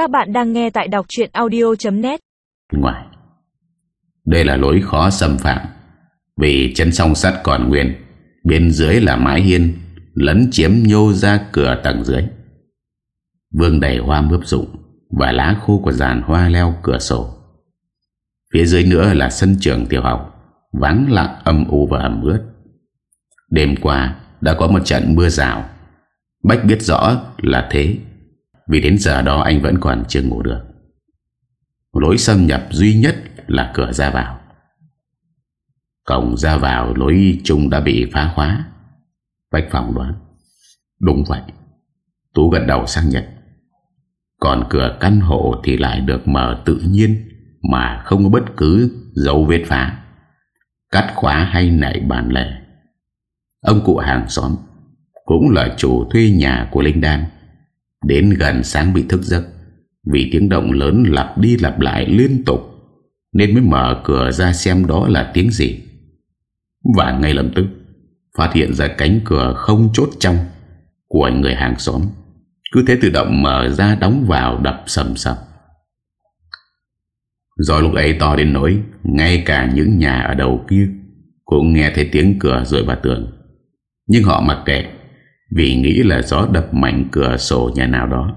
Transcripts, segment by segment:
Các bạn đang nghe tại đọc chuyện audio.net Ngoài, Đây là lối khó xâm phạm, Vì chân song sắt còn nguyên, Bên dưới là mái hiên, Lấn chiếm nhô ra cửa tầng dưới. Vương đầy hoa mướp rụng Và lá khô của giàn hoa leo cửa sổ. Phía dưới nữa là sân trường tiểu học, Vắng lặng âm u và ẩm ướt. Đêm qua đã có một trận mưa rào. Bách biết rõ là thế. Vì đến giờ đó anh vẫn còn chưa ngủ được. Lối xâm nhập duy nhất là cửa ra vào. Cổng ra vào lối chung đã bị phá khóa. Bách phòng đoán Đúng vậy. Tú gật đầu sang nhận. Còn cửa căn hộ thì lại được mở tự nhiên Mà không có bất cứ dấu vết phá. Cắt khóa hay nảy bàn lề. Ông cụ hàng xóm Cũng là chủ thuê nhà của Linh Đan. Đến gần sáng bị thức giấc, Vì tiếng động lớn lặp đi lặp lại liên tục, Nên mới mở cửa ra xem đó là tiếng gì. Và ngay lập tức, Phát hiện ra cánh cửa không chốt trong Của người hàng xóm. Cứ thế tự động mở ra đóng vào đập sầm sầm Rồi lúc ấy to đến nỗi, Ngay cả những nhà ở đầu kia Cũng nghe thấy tiếng cửa rồi vào tường. Nhưng họ mặc kệ vì nghĩ là gió đập mạnh cửa sổ nhà nào đó.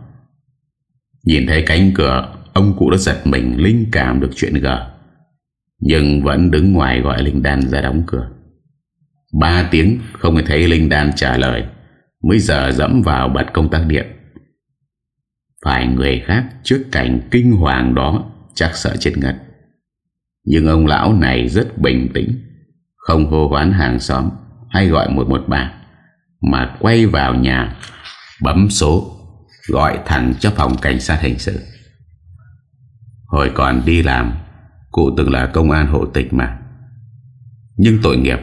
Nhìn thấy cánh cửa, Ông cụ đã giật mình linh cảm được chuyện gờ, Nhưng vẫn đứng ngoài gọi Linh Đan ra đóng cửa. Ba tiếng không thấy Linh Đan trả lời, Mới giờ dẫm vào bật công tắc điện. Phải người khác trước cảnh kinh hoàng đó Chắc sợ chết ngất, Nhưng ông lão này rất bình tĩnh, Không hô hoán hàng xóm, Hay gọi 113 mà quay vào nhà, Bấm số, Gọi thẳng cho phòng cảnh sát hình sự. Hồi còn đi làm, Cụ từng là công an hộ tịch mà. Nhưng tội nghiệp,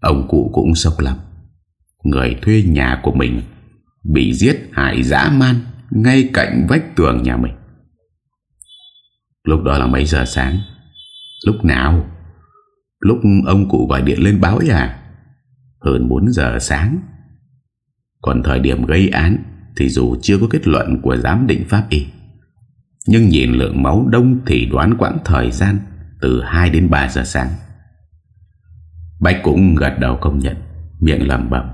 Ông cụ cũng sốc lắm. Người thuê nhà của mình Bị giết hại dã man Ngay cạnh vách tường nhà mình. Lúc đó là mấy giờ sáng? Lúc nào? Lúc ông cụ gọi điện lên báo à? Hơn 4 giờ sáng. Còn thời điểm gây án Thì dù chưa có kết luận của giám định pháp y, Nhưng nhìn lượng máu đông Thì đoán quãng thời gian Từ 2 đến 3 giờ sáng. Bách cũng gật đầu công nhận, Miệng lầm bẩm,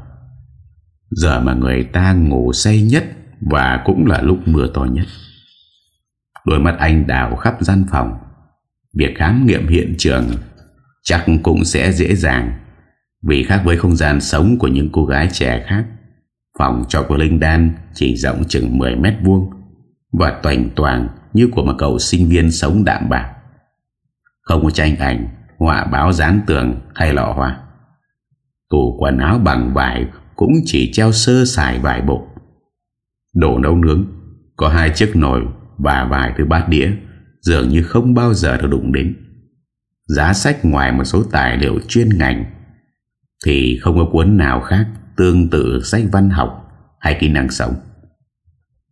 Giờ mà người ta ngủ say nhất Và cũng là lúc mưa to nhất. Đôi mắt anh đào khắp gian phòng. Việc khám nghiệm hiện trường Chắc cũng sẽ dễ dàng, Vì khác với không gian sống Của những cô gái trẻ khác Phòng cho của Linh Đan Chỉ rộng chừng 10 mét vuông Và toành toàn như của một cậu sinh viên sống đạm bạc. Không có tranh ảnh, Họa báo dán tường hay lọ hoa. Tủ quần áo bằng vải Cũng chỉ treo sơ sài vài bộ. Đồ nấu nướng, Có hai chiếc nồi Và vài thứ bát đĩa, Dường như không bao giờ được đụng đến. Giá sách ngoài một số tài liệu chuyên ngành Thì không có cuốn nào khác. Tương tự sách văn học Hay kỹ năng sống.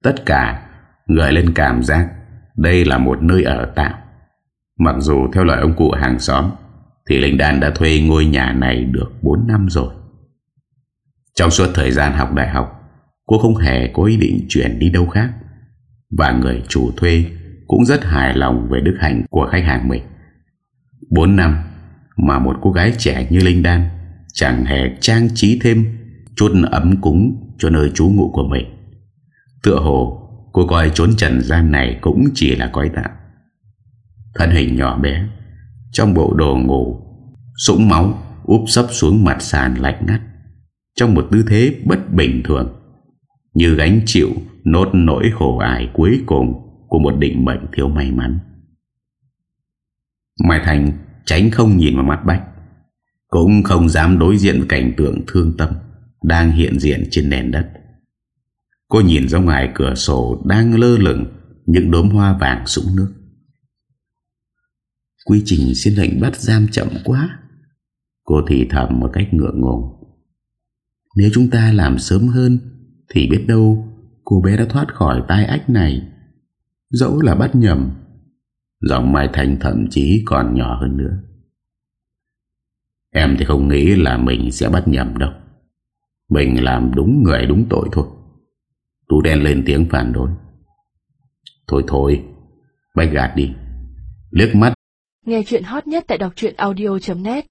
Tất cả gợi lên cảm giác Đây là một nơi ở tạm. Mặc dù theo lời ông cụ hàng xóm, Thì Linh Đan đã thuê ngôi nhà này được 4 năm rồi. Trong suốt thời gian học đại học, Cô không hề có ý định chuyển đi đâu khác. Và người chủ thuê Cũng rất hài lòng về đức hạnh của khách hàng mình. 4 năm Mà một cô gái trẻ như Linh Đan Chẳng hề trang trí thêm Chút ấm cúng cho nơi trú ngụ của mình. Tựa hồ, Cô coi trốn trần gian này Cũng chỉ là quái tạm Thân hình nhỏ bé, Trong bộ đồ ngủ, Sũng máu úp sấp xuống mặt sàn lạnh ngắt, Trong một tư thế bất bình thường, Như gánh chịu Nốt nỗi khổ ải cuối cùng Của một định mệnh thiếu may mắn. Mai Thành tránh không nhìn vào mắt Bách, Cũng không dám đối diện với cảnh tượng thương tâm. Đang hiện diện trên nền đất. Cô nhìn ra ngoài cửa sổ Đang lơ lửng Những đốm hoa vàng sũng nước. Quy trình xin lệnh bắt giam chậm quá, Cô thì thầm một cách ngượng ngùng. Nếu chúng ta làm sớm hơn Thì biết đâu Cô bé đã thoát khỏi tai ách này. Dẫu là bắt nhầm, Giọng Mai Thành thậm chí còn nhỏ hơn nữa. Em thì không nghĩ là mình sẽ bắt nhầm đâu. Mình làm đúng người đúng tội thôi. Tú đen lên tiếng phản đối. Thôi thôi Bách gạt đi. Liếc mắt. Nghe chuyện hot nhất tại đọc audio.net